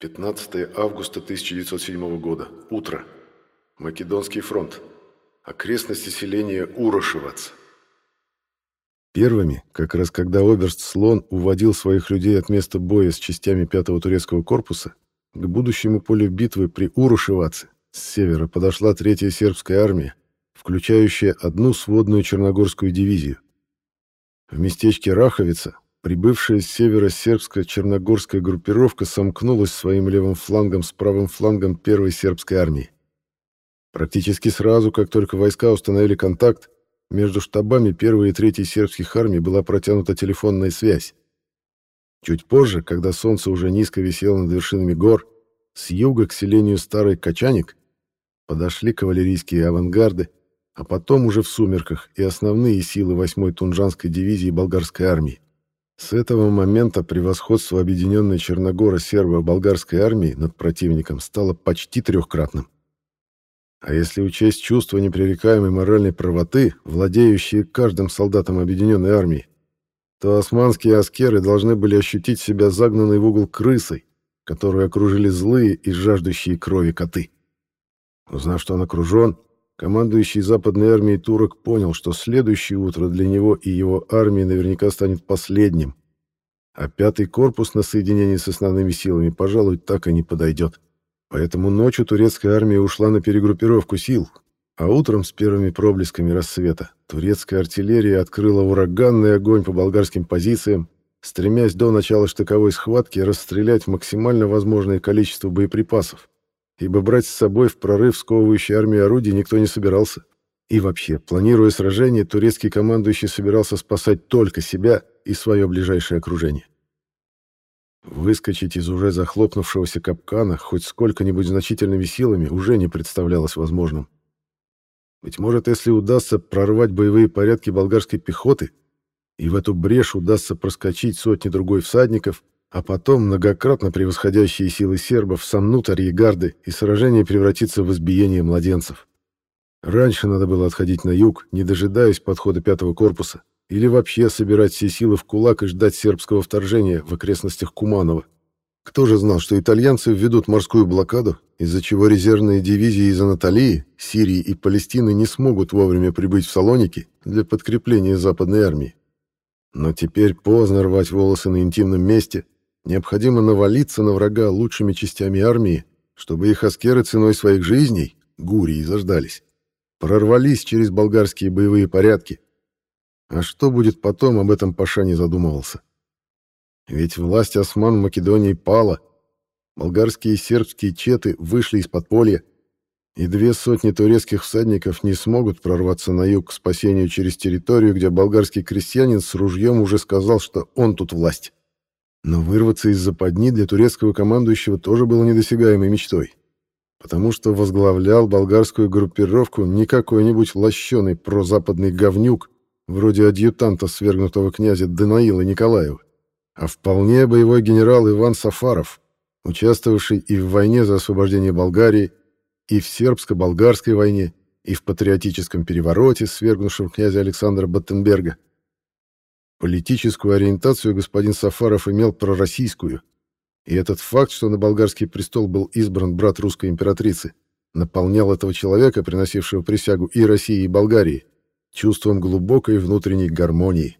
15 августа 1907 года. Утро. Македонский фронт. Окрестности селения Урошевац. Первыми, как раз когда оберст Слон уводил своих людей от места боя с частями 5-го турецкого корпуса, к будущему полю битвы при Урошеваце с севера подошла третья сербская армия, включающая одну сводную черногорскую дивизию. В местечке Раховица прибывшая с севера сербская черногорская группировка сомкнулась своим левым флангом с правым флангом первой сербской армии. Практически сразу, как только войска установили контакт, между штабами первой и третьей сербских армий была протянута телефонная связь. Чуть позже, когда солнце уже низко висело над вершинами гор, с юга к селению Старый Качаник подошли кавалерийские авангарды, а потом уже в сумерках и основные силы 8-й Тунжанской дивизии болгарской армии. С этого момента превосходство объединенной Черногоро-сербо-болгарской армии над противником стало почти трехкратным. А если учесть чувство непререкаемой моральной правоты, владеющие каждым солдатом объединенной армии, то османские аскеры должны были ощутить себя загнанной в угол крысой, которую окружили злые и жаждущие крови коты. Узнав, что он окружен, командующий западной армией турок понял, что следующее утро для него и его армии наверняка станет последним, а пятый корпус на соединение с основными силами, пожалуй, так и не подойдет. Поэтому ночью турецкая армия ушла на перегруппировку сил, а утром с первыми проблесками рассвета турецкая артиллерия открыла ураганный огонь по болгарским позициям, стремясь до начала штыковой схватки расстрелять максимально возможное количество боеприпасов, ибо брать с собой в прорыв сковывающей армии орудий никто не собирался. И вообще, планируя сражение, турецкий командующий собирался спасать только себя и свое ближайшее окружение. Выскочить из уже захлопнувшегося капкана хоть сколько-нибудь значительными силами уже не представлялось возможным. Быть может, если удастся прорвать боевые порядки болгарской пехоты, и в эту брешь удастся проскочить сотни другой всадников, а потом многократно превосходящие силы сербов сомнут арьегарды, и сражение превратится в избиение младенцев. Раньше надо было отходить на юг, не дожидаясь подхода пятого корпуса, или вообще собирать все силы в кулак и ждать сербского вторжения в окрестностях Куманова. Кто же знал, что итальянцы введут морскую блокаду, из-за чего резервные дивизии из Анатолии, Сирии и Палестины не смогут вовремя прибыть в Салоники для подкрепления Западной армии. Но теперь поздно рвать волосы на интимном месте, необходимо навалиться на врага лучшими частями армии, чтобы их аскеры ценой своих жизней, гурии заждались, прорвались через болгарские боевые порядки, а что будет потом, об этом Паша не задумывался. Ведь власть осман в Македонии пала, болгарские и сербские четы вышли из подполья, и две сотни турецких всадников не смогут прорваться на юг к спасению через территорию, где болгарский крестьянин с ружьем уже сказал, что он тут власть. Но вырваться из западни для турецкого командующего тоже было недосягаемой мечтой, потому что возглавлял болгарскую группировку не какой-нибудь лощеный прозападный говнюк, вроде адъютанта свергнутого князя Данаила Николаева, а вполне боевой генерал Иван Сафаров, участвовавший и в войне за освобождение Болгарии, и в сербско-болгарской войне, и в патриотическом перевороте, свергнувшем князя Александра Баттенберга. Политическую ориентацию господин Сафаров имел пророссийскую, и этот факт, что на болгарский престол был избран брат русской императрицы, наполнял этого человека, приносившего присягу и России, и Болгарии, чувством глубокой внутренней гармонии.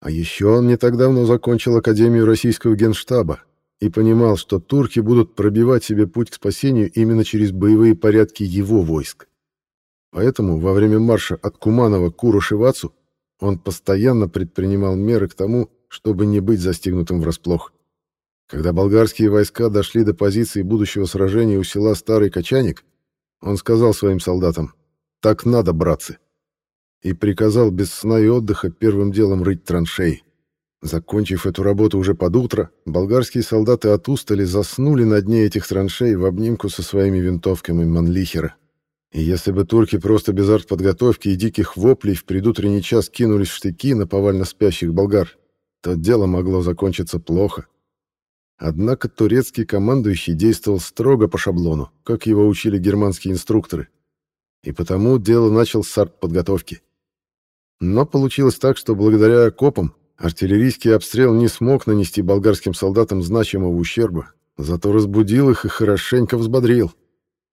А еще он не так давно закончил Академию российского генштаба и понимал, что турки будут пробивать себе путь к спасению именно через боевые порядки его войск. Поэтому во время марша от Куманова к Урушевацу он постоянно предпринимал меры к тому, чтобы не быть застигнутым врасплох. Когда болгарские войска дошли до позиции будущего сражения у села Старый Качаник, он сказал своим солдатам «Так надо, братцы!» И приказал без сна и отдыха первым делом рыть траншеи. Закончив эту работу уже под утро, болгарские солдаты от устали заснули на дне этих траншей в обнимку со своими винтовками Манлихера. И если бы турки просто без артподготовки и диких воплей в предутренний час кинулись в штыки на повально спящих болгар, то дело могло закончиться плохо. Однако турецкий командующий действовал строго по шаблону, как его учили германские инструкторы. И потому дело начал с артподготовки. Но получилось так, что благодаря окопам артиллерийский обстрел не смог нанести болгарским солдатам значимого ущерба, зато разбудил их и хорошенько взбодрил.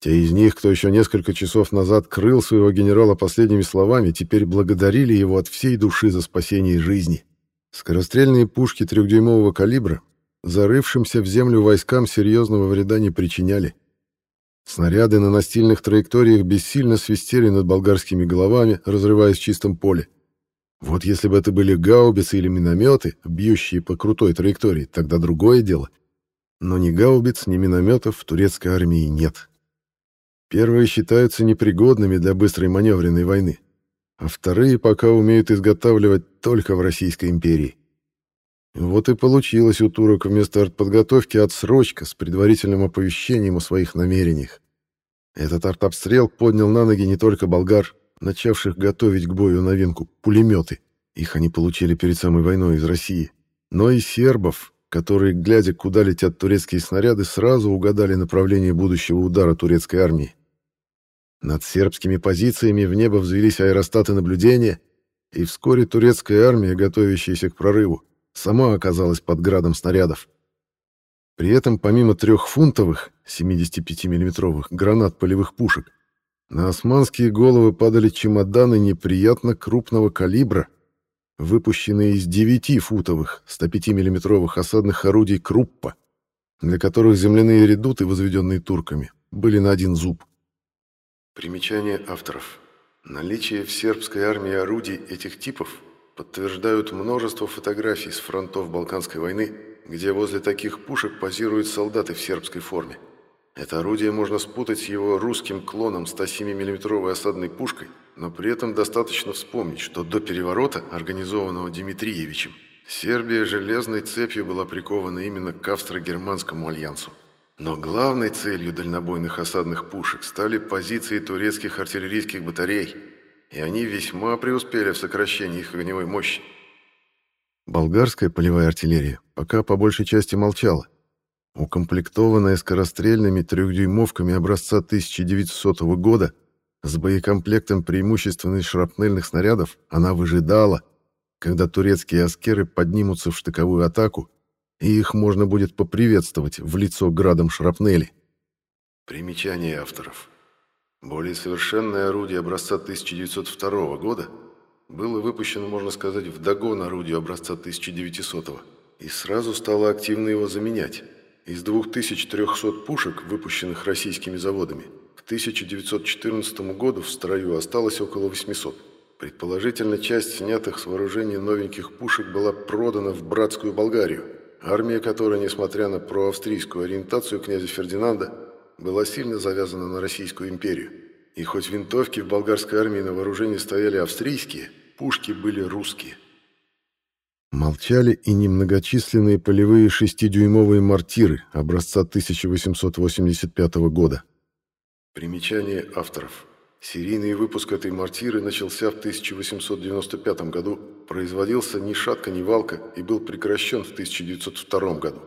Те из них, кто еще несколько часов назад крыл своего генерала последними словами, теперь благодарили его от всей души за спасение жизни. Скорострельные пушки трехдюймового калибра зарывшимся в землю войскам серьезного вреда не причиняли. Снаряды на настильных траекториях бессильно свистели над болгарскими головами, разрываясь в чистом поле. Вот если бы это были гаубицы или минометы, бьющие по крутой траектории, тогда другое дело. Но ни гаубиц, ни минометов в турецкой армии нет. Первые считаются непригодными для быстрой маневренной войны, а вторые пока умеют изготавливать только в Российской империи. Вот и получилось у турок вместо артподготовки отсрочка с предварительным оповещением о своих намерениях. Этот артобстрел поднял на ноги не только болгар, начавших готовить к бою новинку пулеметы, их они получили перед самой войной из России, но и сербов, которые, глядя, куда летят турецкие снаряды, сразу угадали направление будущего удара турецкой армии. Над сербскими позициями в небо взвелись аэростаты наблюдения, и вскоре турецкая армия, готовящаяся к прорыву, сама оказалась под градом снарядов. При этом помимо трехфунтовых 75 миллиметровых гранат полевых пушек, на османские головы падали чемоданы неприятно крупного калибра, выпущенные из 9-футовых 105 миллиметровых осадных орудий Круппа, для которых земляные редуты, возведенные турками, были на один зуб. Примечание авторов. Наличие в сербской армии орудий этих типов подтверждают множество фотографий с фронтов Балканской войны, где возле таких пушек позируют солдаты в сербской форме. Это орудие можно спутать с его русским клоном 107 миллиметровой осадной пушкой, но при этом достаточно вспомнить, что до переворота, организованного Дмитриевичем, Сербия железной цепью была прикована именно к австро-германскому альянсу. Но главной целью дальнобойных осадных пушек стали позиции турецких артиллерийских батарей, и они весьма преуспели в сокращении их огневой мощи. Болгарская полевая артиллерия пока по большей части молчала. Укомплектованная скорострельными трехдюймовками образца 1900 года с боекомплектом преимущественно шрапнельных снарядов, она выжидала, когда турецкие аскеры поднимутся в штыковую атаку и их можно будет поприветствовать в лицо градом шрапнели. Примечание авторов. Более совершенное орудие образца 1902 года было выпущено, можно сказать, в догон орудию образца 1900 и сразу стало активно его заменять. Из 2300 пушек, выпущенных российскими заводами, к 1914 году в строю осталось около 800. Предположительно, часть снятых с вооружения новеньких пушек была продана в братскую Болгарию – Армия, которая, несмотря на проавстрийскую ориентацию князя Фердинанда, была сильно завязана на Российскую империю. И хоть винтовки в болгарской армии на вооружении стояли австрийские, пушки были русские. Молчали и немногочисленные полевые шестидюймовые мортиры образца 1885 года. Примечание авторов. Серийный выпуск этой мортиры начался в 1895 году, производился ни шатка, ни валка и был прекращен в 1902 году.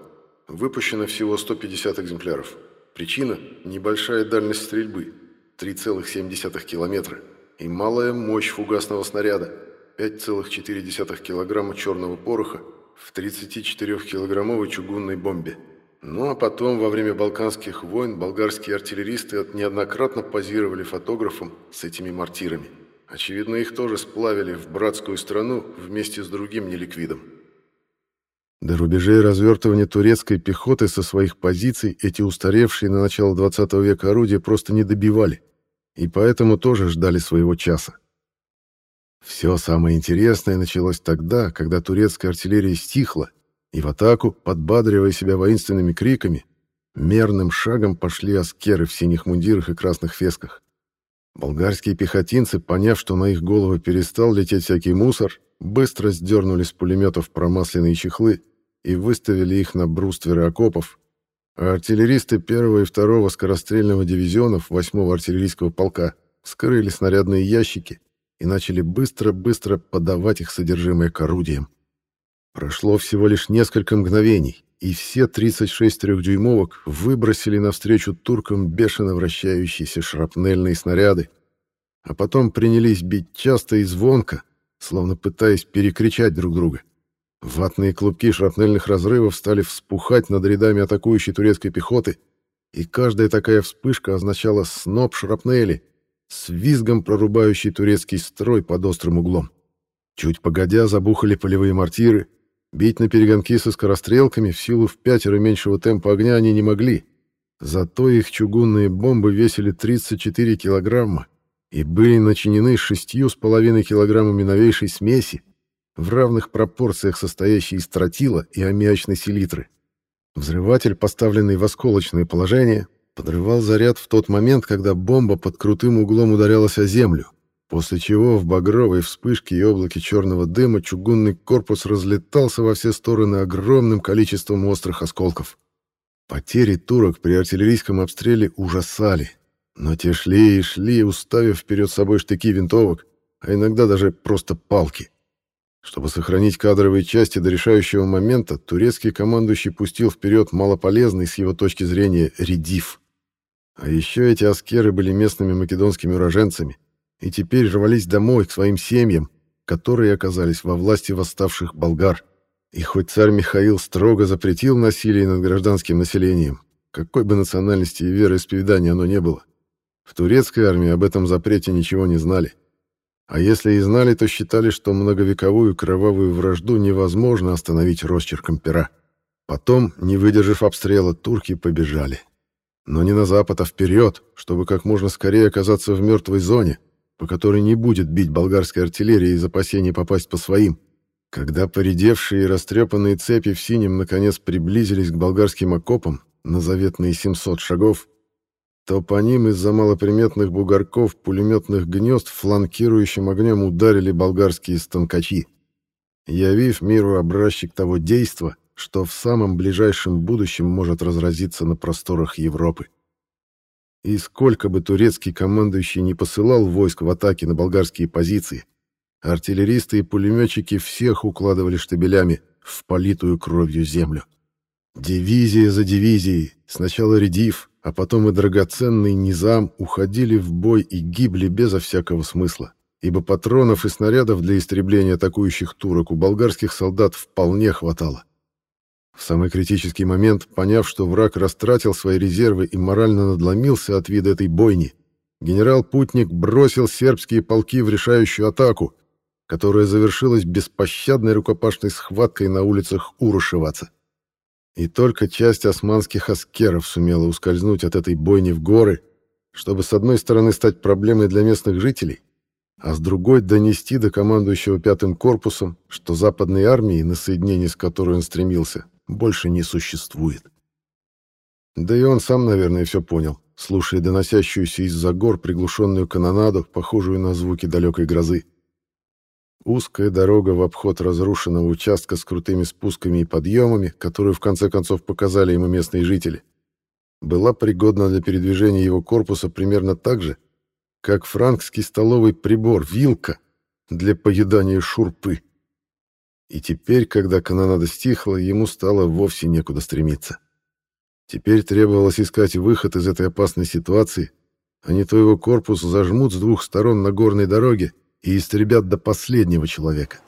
Выпущено всего 150 экземпляров. Причина – небольшая дальность стрельбы – 3,7 километра и малая мощь фугасного снаряда – 5,4 килограмма черного пороха в 34-килограммовой чугунной бомбе – ну а потом, во время Балканских войн, болгарские артиллеристы неоднократно позировали фотографам с этими мортирами. Очевидно, их тоже сплавили в братскую страну вместе с другим неликвидом. До рубежей развертывания турецкой пехоты со своих позиций эти устаревшие на начало 20 века орудия просто не добивали, и поэтому тоже ждали своего часа. Все самое интересное началось тогда, когда турецкая артиллерия стихла, и в атаку, подбадривая себя воинственными криками, мерным шагом пошли аскеры в синих мундирах и красных фесках. Болгарские пехотинцы, поняв, что на их головы перестал лететь всякий мусор, быстро сдернули с пулеметов промасленные чехлы и выставили их на брустверы окопов, а артиллеристы первого и второго скорострельного дивизионов 8-го артиллерийского полка скрыли снарядные ящики и начали быстро-быстро подавать их содержимое к орудиям. Прошло всего лишь несколько мгновений, и все 36 трехдюймовок выбросили навстречу туркам бешено вращающиеся шрапнельные снаряды, а потом принялись бить часто и звонко, словно пытаясь перекричать друг друга. Ватные клубки шрапнельных разрывов стали вспухать над рядами атакующей турецкой пехоты, и каждая такая вспышка означала сноп шрапнели, с визгом прорубающий турецкий строй под острым углом. Чуть погодя забухали полевые мортиры, бить на перегонки со скорострелками в силу в пятеро меньшего темпа огня они не могли, зато их чугунные бомбы весили 34 килограмма и были начинены шестью с половиной килограммами новейшей смеси, в равных пропорциях состоящей из тротила и аммиачной селитры. Взрыватель, поставленный в осколочное положение, подрывал заряд в тот момент, когда бомба под крутым углом ударялась о землю, после чего в багровой вспышке и облаке черного дыма чугунный корпус разлетался во все стороны огромным количеством острых осколков. Потери турок при артиллерийском обстреле ужасали, но те шли и шли, уставив перед собой штыки винтовок, а иногда даже просто палки. Чтобы сохранить кадровые части до решающего момента, турецкий командующий пустил вперед малополезный с его точки зрения редив. А еще эти аскеры были местными македонскими уроженцами и теперь рвались домой к своим семьям, которые оказались во власти восставших болгар. И хоть царь Михаил строго запретил насилие над гражданским населением, какой бы национальности и вероисповедания оно не было, в турецкой армии об этом запрете ничего не знали. А если и знали, то считали, что многовековую кровавую вражду невозможно остановить росчерком пера. Потом, не выдержав обстрела, турки побежали. Но не на запад, а вперед, чтобы как можно скорее оказаться в мертвой зоне, по которой не будет бить болгарская артиллерия из опасения попасть по своим. Когда поредевшие и растрепанные цепи в синем наконец приблизились к болгарским окопам на заветные 700 шагов, то по ним из-за малоприметных бугорков пулеметных гнезд фланкирующим огнем ударили болгарские станкачи, явив миру образчик того действа, что в самом ближайшем будущем может разразиться на просторах Европы. И сколько бы турецкий командующий не посылал войск в атаке на болгарские позиции, артиллеристы и пулеметчики всех укладывали штабелями в политую кровью землю. Дивизия за дивизией, сначала редив, а потом и драгоценный низам уходили в бой и гибли безо всякого смысла, ибо патронов и снарядов для истребления атакующих турок у болгарских солдат вполне хватало. В самый критический момент, поняв, что враг растратил свои резервы и морально надломился от вида этой бойни, генерал Путник бросил сербские полки в решающую атаку, которая завершилась беспощадной рукопашной схваткой на улицах Урушеваца. И только часть османских аскеров сумела ускользнуть от этой бойни в горы, чтобы с одной стороны стать проблемой для местных жителей, а с другой донести до командующего пятым корпусом, что западной армии, на соединение с которой он стремился, больше не существует. Да и он сам, наверное, все понял, слушая доносящуюся из-за гор приглушенную канонаду, похожую на звуки далекой грозы. Узкая дорога в обход разрушенного участка с крутыми спусками и подъемами, которую в конце концов показали ему местные жители, была пригодна для передвижения его корпуса примерно так же, как франкский столовый прибор вилка для поедания шурпы. И теперь, когда канонада стихла, ему стало вовсе некуда стремиться. Теперь требовалось искать выход из этой опасной ситуации, а не то его корпус зажмут с двух сторон на горной дороге, и истребят до последнего человека.